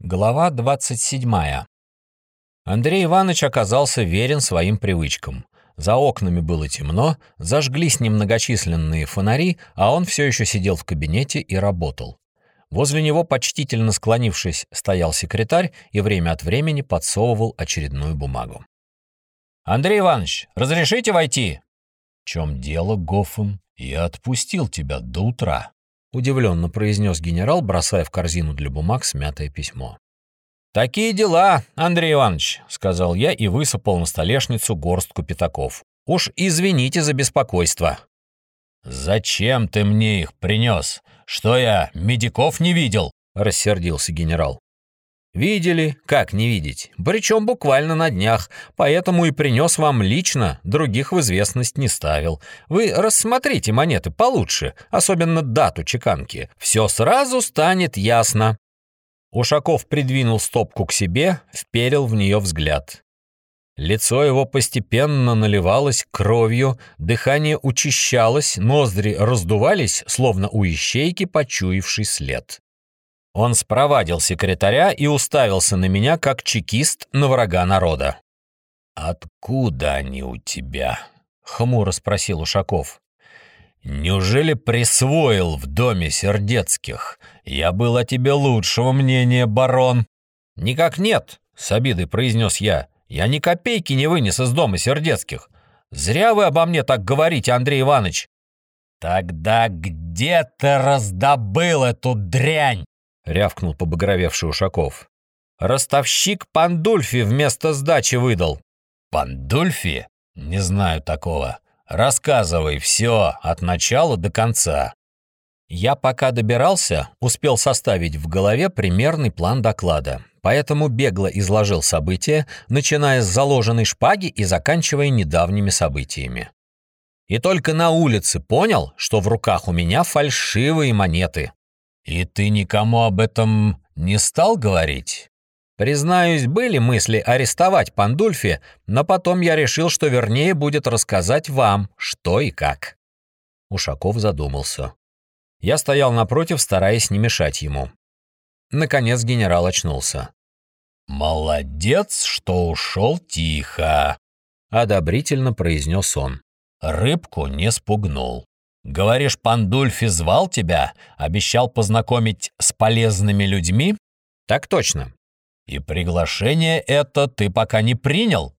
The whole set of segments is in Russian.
Глава 27. Андрей Иванович оказался верен своим привычкам. За окнами было темно, зажглись немногочисленные фонари, а он все еще сидел в кабинете и работал. Возле него, почтительно склонившись, стоял секретарь и время от времени подсовывал очередную бумагу. «Андрей Иванович, разрешите войти?» «В чем дело, Гофен? Я отпустил тебя до утра». — удивленно произнес генерал, бросая в корзину для бумаг смятое письмо. «Такие дела, Андрей Иванович», — сказал я и высыпал на столешницу горстку пятаков. «Уж извините за беспокойство». «Зачем ты мне их принес? Что я, медиков не видел?» — рассердился генерал. «Видели? Как не видеть? Причем буквально на днях, поэтому и принес вам лично, других в известность не ставил. Вы рассмотрите монеты получше, особенно дату чеканки. Все сразу станет ясно». Ушаков придвинул стопку к себе, вперил в нее взгляд. Лицо его постепенно наливалось кровью, дыхание учащалось, ноздри раздувались, словно у ищейки, почуявший след. Он спровадил секретаря и уставился на меня, как чекист на врага народа. «Откуда они у тебя?» — хмуро спросил Ушаков. «Неужели присвоил в доме Сердецких? Я был о тебе лучшего мнения, барон». «Никак нет», — с обидой произнес я. «Я ни копейки не вынес из дома Сердецких. Зря вы обо мне так говорите, Андрей Иванович». «Тогда где ты раздобыл эту дрянь?» Рявкнул побагровевший Ушаков. «Ростовщик Пандульфи вместо сдачи выдал». «Пандульфи? Не знаю такого. Рассказывай все от начала до конца». Я пока добирался, успел составить в голове примерный план доклада, поэтому бегло изложил события, начиная с заложенной шпаги и заканчивая недавними событиями. И только на улице понял, что в руках у меня фальшивые монеты. «И ты никому об этом не стал говорить?» Признаюсь, были мысли арестовать Пандульфи, но потом я решил, что вернее будет рассказать вам, что и как. Ушаков задумался. Я стоял напротив, стараясь не мешать ему. Наконец генерал очнулся. «Молодец, что ушел тихо», — одобрительно произнес он. «Рыбку не спугнул». Говоришь, Пандульфи звал тебя, обещал познакомить с полезными людьми? Так точно. И приглашение это ты пока не принял?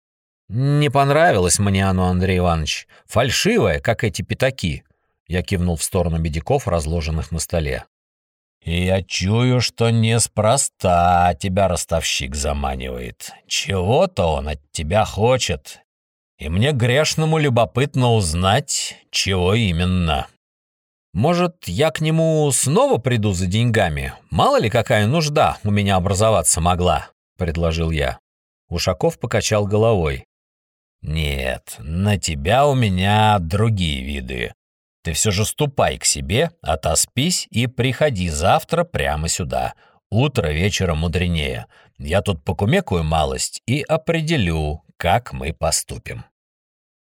Не понравилось мне оно, Андрей Иванович. Фальшивое, как эти пятаки. Я кивнул в сторону медиков, разложенных на столе. И я чую, что неспроста тебя ростовщик заманивает. Чего-то он от тебя хочет, и мне грешному любопытно узнать, чего именно. Может, я к нему снова приду за деньгами? Мало ли какая нужда у меня образоваться могла, предложил я. Ушаков покачал головой. Нет, на тебя у меня другие виды. Ты все же ступай к себе, отоспись и приходи завтра прямо сюда. Утро вечера мудренее. Я тут покумекаю малость и определю, как мы поступим.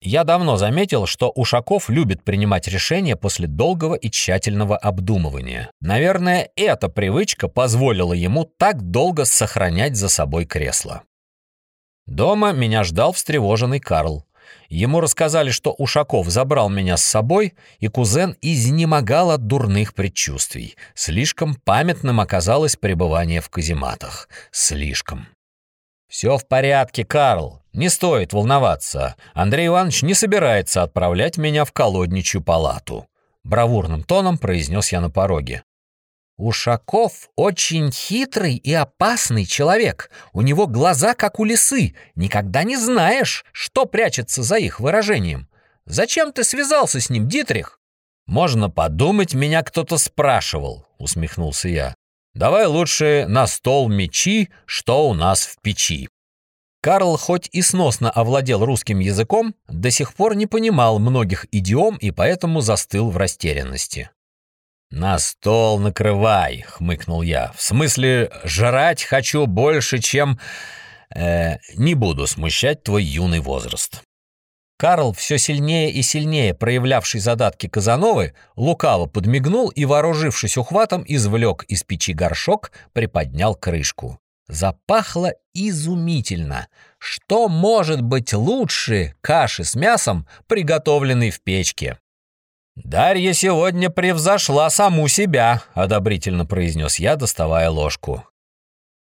Я давно заметил, что Ушаков любит принимать решения после долгого и тщательного обдумывания. Наверное, эта привычка позволила ему так долго сохранять за собой кресло. Дома меня ждал встревоженный Карл. Ему рассказали, что Ушаков забрал меня с собой, и кузен изнемогал от дурных предчувствий. Слишком памятным оказалось пребывание в казематах. Слишком. «Все в порядке, Карл. Не стоит волноваться. Андрей Иванович не собирается отправлять меня в колодничью палату», — бравурным тоном произнес я на пороге. «Ушаков очень хитрый и опасный человек. У него глаза, как у лисы. Никогда не знаешь, что прячется за их выражением. Зачем ты связался с ним, Дитрих?» «Можно подумать, меня кто-то спрашивал», — усмехнулся я. Давай лучше на стол мечи, что у нас в печи. Карл хоть и сносно овладел русским языком, до сих пор не понимал многих идиом и поэтому застыл в растерянности. «На стол накрывай», — хмыкнул я. «В смысле, жрать хочу больше, чем...» э, «Не буду смущать твой юный возраст». Карл, все сильнее и сильнее проявлявший задатки Казановы, лукаво подмигнул и, вооружившись ухватом, извлек из печи горшок, приподнял крышку. Запахло изумительно. Что может быть лучше каши с мясом, приготовленной в печке? «Дарья сегодня превзошла саму себя», — одобрительно произнес я, доставая ложку.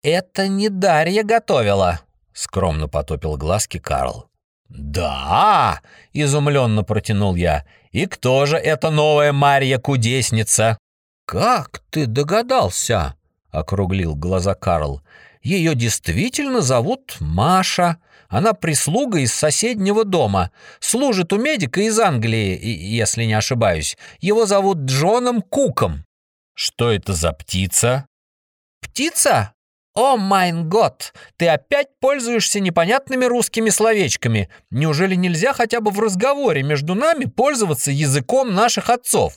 «Это не Дарья готовила», — скромно потопил глазки Карл. «Да!» — изумленно протянул я. «И кто же эта новая Марья-кудесница?» «Как ты догадался?» — округлил глаза Карл. «Ее действительно зовут Маша. Она прислуга из соседнего дома. Служит у медика из Англии, если не ошибаюсь. Его зовут Джоном Куком». «Что это за птица?» «Птица? «О, майн год! Ты опять пользуешься непонятными русскими словечками. Неужели нельзя хотя бы в разговоре между нами пользоваться языком наших отцов?»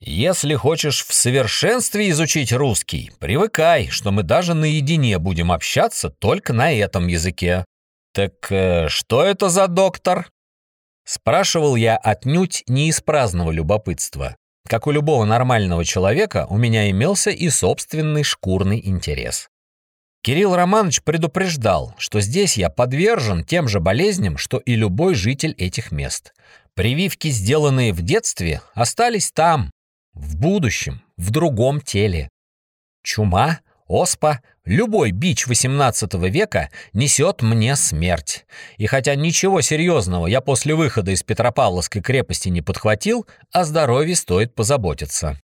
«Если хочешь в совершенстве изучить русский, привыкай, что мы даже наедине будем общаться только на этом языке». «Так э, что это за доктор?» Спрашивал я отнюдь не из праздного любопытства. Как у любого нормального человека, у меня имелся и собственный шкурный интерес. Кирилл Романович предупреждал, что здесь я подвержен тем же болезням, что и любой житель этих мест. Прививки, сделанные в детстве, остались там, в будущем, в другом теле. Чума, оспа, любой бич XVIII века несет мне смерть. И хотя ничего серьезного я после выхода из Петропавловской крепости не подхватил, о здоровье стоит позаботиться.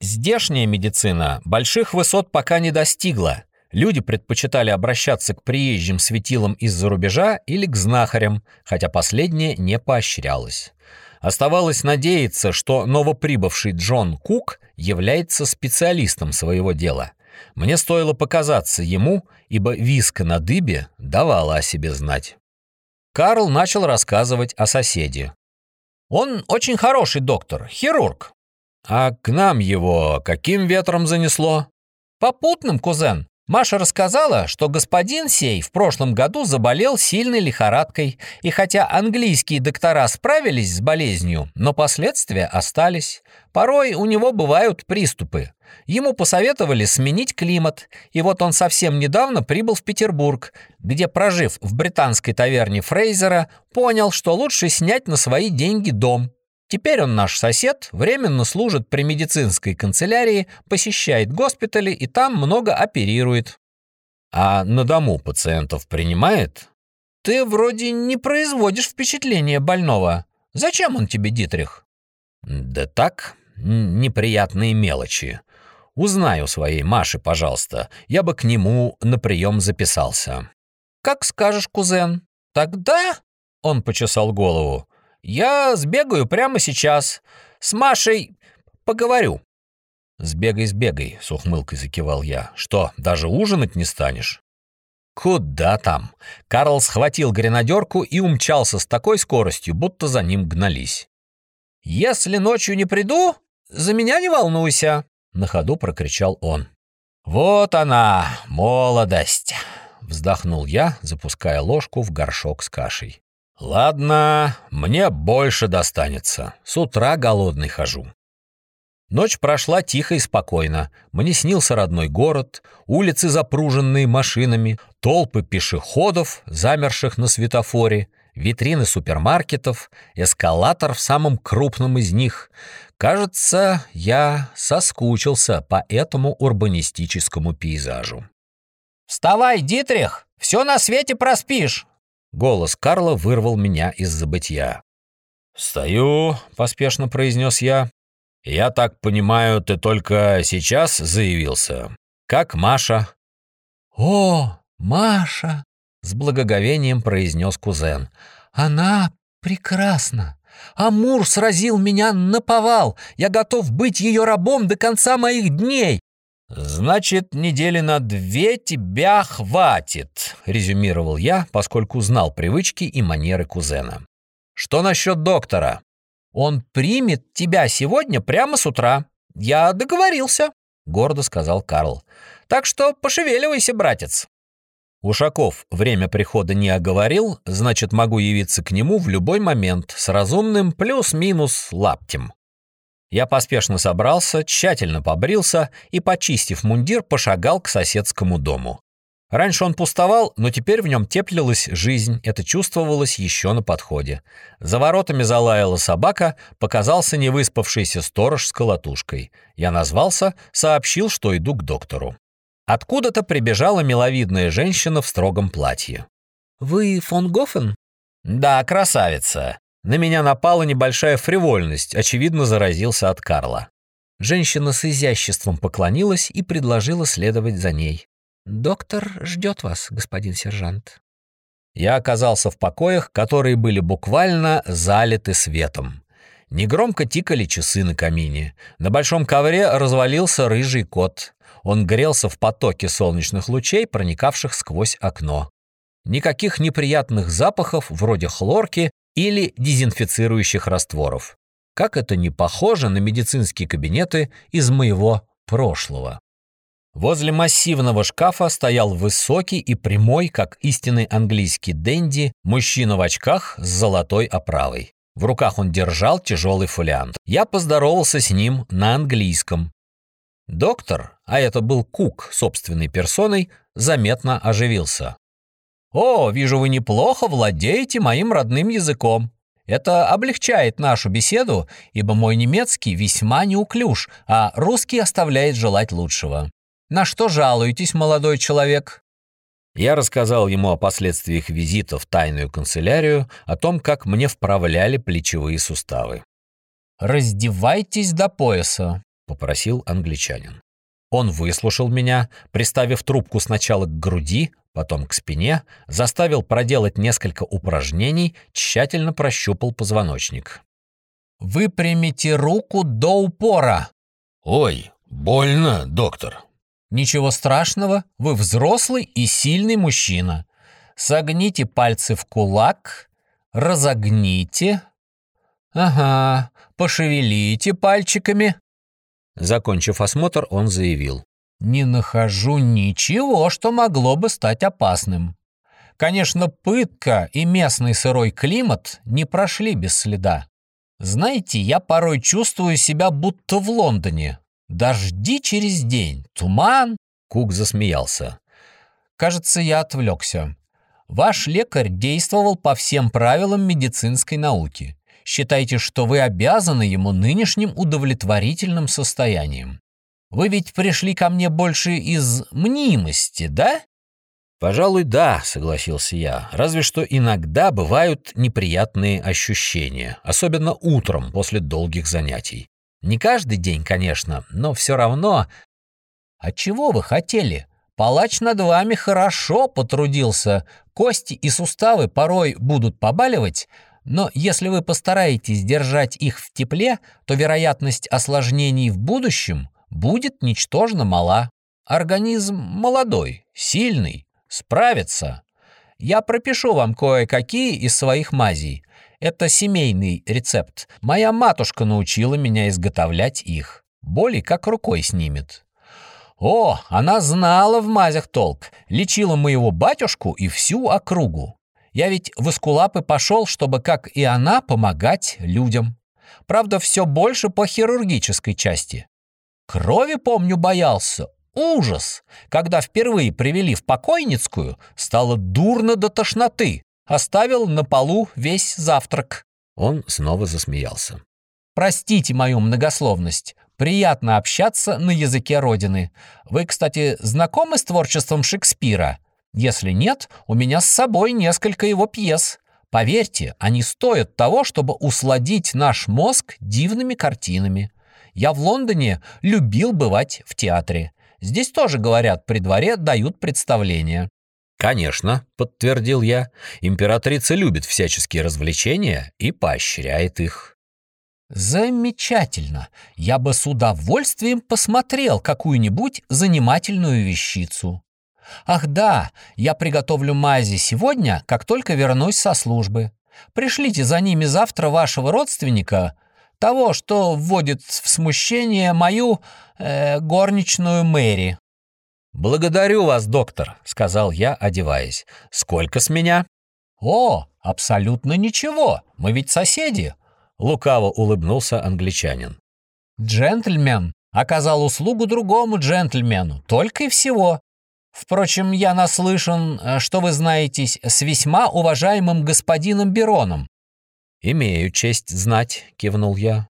Здешняя медицина больших высот пока не достигла, Люди предпочитали обращаться к приезжим светилам из-за рубежа или к знахарям, хотя последнее не поощрялось. Оставалось надеяться, что новоприбывший Джон Кук является специалистом своего дела. Мне стоило показаться ему, ибо виска на дыбе давала о себе знать. Карл начал рассказывать о соседе. «Он очень хороший доктор, хирург». «А к нам его каким ветром занесло?» «Попутным, кузен. Маша рассказала, что господин сей в прошлом году заболел сильной лихорадкой, и хотя английские доктора справились с болезнью, но последствия остались. Порой у него бывают приступы. Ему посоветовали сменить климат, и вот он совсем недавно прибыл в Петербург, где, прожив в британской таверне Фрейзера, понял, что лучше снять на свои деньги дом. Теперь он наш сосед, временно служит при медицинской канцелярии, посещает госпитали и там много оперирует. А на дому пациентов принимает? Ты вроде не производишь впечатления больного. Зачем он тебе, Дитрих? Да так, неприятные мелочи. Узнай у своей Маши, пожалуйста. Я бы к нему на прием записался. Как скажешь, кузен. Тогда... Он почесал голову. Я сбегаю прямо сейчас. С Машей поговорю». «Сбегай, сбегай», — с ухмылкой закивал я. «Что, даже ужинать не станешь?» «Куда там?» Карл схватил гренадерку и умчался с такой скоростью, будто за ним гнались. «Если ночью не приду, за меня не волнуйся», — на ходу прокричал он. «Вот она, молодость!» — вздохнул я, запуская ложку в горшок с кашей. Ладно, мне больше достанется. С утра голодный хожу. Ночь прошла тихо и спокойно. Мне снился родной город, улицы, запруженные машинами, толпы пешеходов, замерших на светофоре, витрины супермаркетов, эскалатор в самом крупном из них. Кажется, я соскучился по этому урбанистическому пейзажу. «Вставай, Дитрих! Все на свете проспишь!» Голос Карла вырвал меня из забытья. «Стою», — поспешно произнес я. «Я так понимаю, ты только сейчас заявился. Как Маша?» «О, Маша!» — с благоговением произнес кузен. «Она прекрасна. Амур сразил меня на повал. Я готов быть ее рабом до конца моих дней. «Значит, недели на две тебя хватит», — резюмировал я, поскольку знал привычки и манеры кузена. «Что насчет доктора?» «Он примет тебя сегодня прямо с утра. Я договорился», — гордо сказал Карл. «Так что пошевеливайся, братец». Ушаков время прихода не оговорил, значит, могу явиться к нему в любой момент с разумным плюс-минус лаптем. Я поспешно собрался, тщательно побрился и, почистив мундир, пошагал к соседскому дому. Раньше он пустовал, но теперь в нем теплилась жизнь, это чувствовалось еще на подходе. За воротами залаяла собака, показался невыспавшийся сторож с колотушкой. Я назвался, сообщил, что иду к доктору. Откуда-то прибежала миловидная женщина в строгом платье. «Вы фон Гофен?» «Да, красавица». На меня напала небольшая фривольность, очевидно, заразился от Карла. Женщина с изяществом поклонилась и предложила следовать за ней. «Доктор ждет вас, господин сержант». Я оказался в покоях, которые были буквально залиты светом. Негромко тикали часы на камине. На большом ковре развалился рыжий кот. Он грелся в потоке солнечных лучей, проникавших сквозь окно. Никаких неприятных запахов вроде хлорки или дезинфицирующих растворов. Как это не похоже на медицинские кабинеты из моего прошлого. Возле массивного шкафа стоял высокий и прямой, как истинный английский денди, мужчина в очках с золотой оправой. В руках он держал тяжелый фолиант. Я поздоровался с ним на английском. Доктор, а это был Кук собственной персоной, заметно оживился. «О, вижу, вы неплохо владеете моим родным языком. Это облегчает нашу беседу, ибо мой немецкий весьма неуклюж, а русский оставляет желать лучшего. На что жалуетесь, молодой человек?» Я рассказал ему о последствиях визита в тайную канцелярию, о том, как мне вправляли плечевые суставы. «Раздевайтесь до пояса», — попросил англичанин. Он выслушал меня, приставив трубку сначала к груди, потом к спине, заставил проделать несколько упражнений, тщательно прощупал позвоночник. «Выпрямите руку до упора!» «Ой, больно, доктор!» Ничего страшного, вы взрослый и сильный мужчина. Согните пальцы в кулак, разогните. Ага, пошевелите пальчиками. Закончив осмотр, он заявил. Не нахожу ничего, что могло бы стать опасным. Конечно, пытка и местный сырой климат не прошли без следа. Знаете, я порой чувствую себя будто в Лондоне, Дожди через день, туман. Кук засмеялся. Кажется, я отвлекся. Ваш лекарь действовал по всем правилам медицинской науки. Считайте, что вы обязаны ему нынешним удовлетворительным состоянием. Вы ведь пришли ко мне больше из мнимости, да? Пожалуй, да, согласился я. Разве что иногда бывают неприятные ощущения, особенно утром после долгих занятий. Не каждый день, конечно, но все равно... А чего вы хотели? Палач над вами хорошо потрудился. Кости и суставы порой будут побаливать, но если вы постараетесь держать их в тепле, то вероятность осложнений в будущем будет ничтожно мала. Организм молодой, сильный, справится. Я пропишу вам кое-какие из своих мазей. Это семейный рецепт. Моя матушка научила меня изготовлять их. Боли как рукой снимет. О, она знала в мазях толк. Лечила моего батюшку и всю округу. Я ведь в эскулапы пошел, чтобы, как и она, помогать людям. Правда, все больше по хирургической части. Крови, помню, боялся. Ужас! Когда впервые привели в покойницкую, стало дурно до тошноты. Оставил на полу весь завтрак». Он снова засмеялся. «Простите мою многословность. Приятно общаться на языке Родины. Вы, кстати, знакомы с творчеством Шекспира? Если нет, у меня с собой несколько его пьес. Поверьте, они стоят того, чтобы усладить наш мозг дивными картинами. Я в Лондоне любил бывать в театре. Здесь тоже, говорят, при дворе дают представления. «Конечно», — подтвердил я, — «императрица любит всяческие развлечения и поощряет их». «Замечательно! Я бы с удовольствием посмотрел какую-нибудь занимательную вещицу. Ах да, я приготовлю мази сегодня, как только вернусь со службы. Пришлите за ними завтра вашего родственника, того, что вводит в смущение мою э, горничную Мэри». «Благодарю вас, доктор», — сказал я, одеваясь. «Сколько с меня?» «О, абсолютно ничего, мы ведь соседи», — лукаво улыбнулся англичанин. «Джентльмен оказал услугу другому джентльмену, только и всего. Впрочем, я наслышан, э, что вы знаетесь с весьма уважаемым господином Бероном». «Имею честь знать», — кивнул я.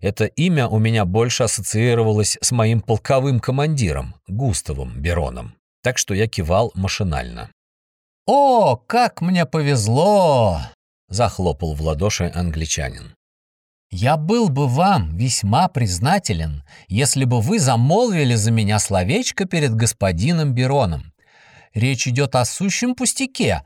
Это имя у меня больше ассоциировалось с моим полковым командиром, Густавом Бероном, так что я кивал машинально. «О, как мне повезло!» — захлопал в ладоши англичанин. «Я был бы вам весьма признателен, если бы вы замолвили за меня словечко перед господином Бероном. Речь идет о сущем пустяке.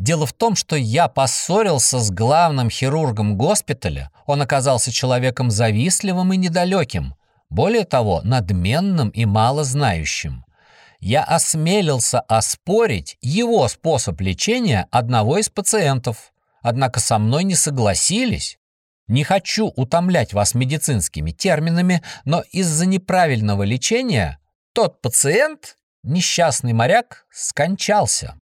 Дело в том, что я поссорился с главным хирургом госпиталя. Он оказался человеком завистливым и недалеким, более того, надменным и малознающим. Я осмелился оспорить его способ лечения одного из пациентов, однако со мной не согласились. Не хочу утомлять вас медицинскими терминами, но из-за неправильного лечения тот пациент, несчастный моряк, скончался.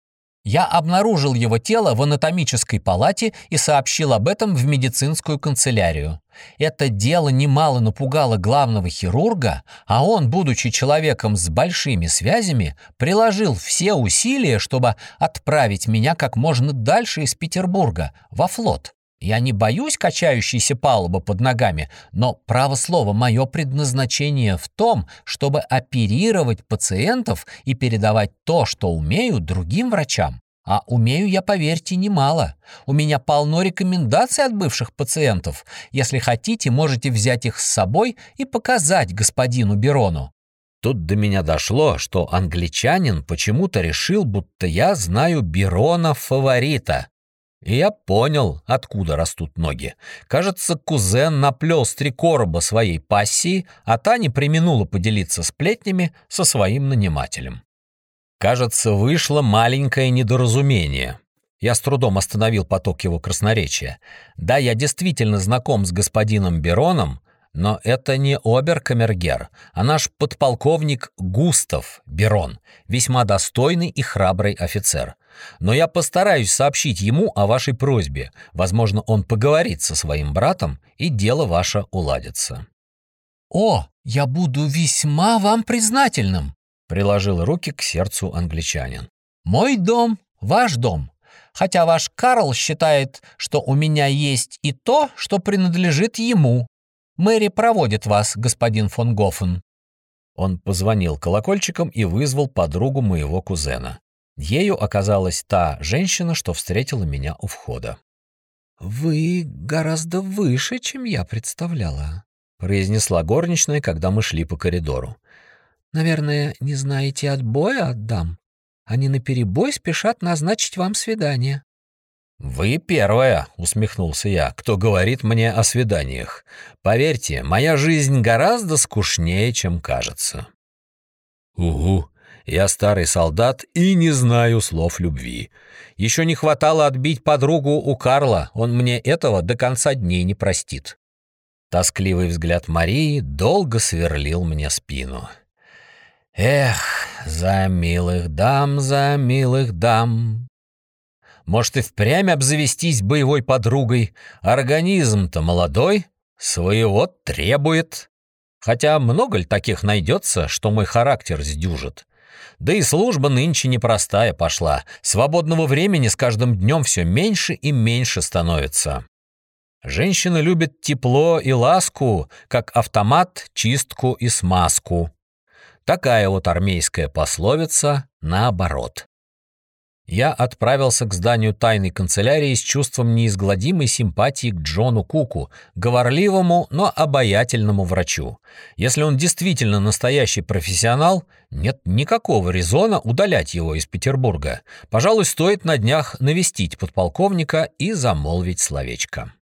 Я обнаружил его тело в анатомической палате и сообщил об этом в медицинскую канцелярию. Это дело немало напугало главного хирурга, а он, будучи человеком с большими связями, приложил все усилия, чтобы отправить меня как можно дальше из Петербурга, во флот. Я не боюсь качающейся палубы под ногами, но, право слово, мое предназначение в том, чтобы оперировать пациентов и передавать то, что умею, другим врачам. А умею я, поверьте, немало. У меня полно рекомендаций от бывших пациентов. Если хотите, можете взять их с собой и показать господину Берону. Тут до меня дошло, что англичанин почему-то решил, будто я знаю Берона-фаворита. И я понял, откуда растут ноги. Кажется, кузен наплел с три короба своей пассии, а та не применула поделиться сплетнями со своим нанимателем. Кажется, вышло маленькое недоразумение. Я с трудом остановил поток его красноречия. Да, я действительно знаком с господином Бероном, но это не оберкамергер, а наш подполковник Густав Берон, весьма достойный и храбрый офицер. Но я постараюсь сообщить ему о вашей просьбе. Возможно, он поговорит со своим братом, и дело ваше уладится». «О, я буду весьма вам признательным», — приложил руки к сердцу англичанин. «Мой дом — ваш дом, хотя ваш Карл считает, что у меня есть и то, что принадлежит ему. Мэри проводит вас, господин фон Гофен». Он позвонил колокольчиком и вызвал подругу моего кузена. Ею оказалась та женщина, что встретила меня у входа. «Вы гораздо выше, чем я представляла», — произнесла горничная, когда мы шли по коридору. «Наверное, не знаете отбоя от дам? Они наперебой спешат назначить вам свидание». «Вы первая», — усмехнулся я, — «кто говорит мне о свиданиях. Поверьте, моя жизнь гораздо скучнее, чем кажется». «Угу», я старый солдат и не знаю слов любви. Еще не хватало отбить подругу у Карла, он мне этого до конца дней не простит. Тоскливый взгляд Марии долго сверлил мне спину. Эх, за милых дам, за милых дам. Может и впрямь обзавестись боевой подругой. Организм-то молодой, своего требует. Хотя много ли таких найдется, что мой характер сдюжит? Да и служба нынче непростая пошла. Свободного времени с каждым днем все меньше и меньше становится. Женщина любит тепло и ласку, как автомат, чистку и смазку. Такая вот армейская пословица наоборот я отправился к зданию тайной канцелярии с чувством неизгладимой симпатии к Джону Куку, говорливому, но обаятельному врачу. Если он действительно настоящий профессионал, нет никакого резона удалять его из Петербурга. Пожалуй, стоит на днях навестить подполковника и замолвить словечко.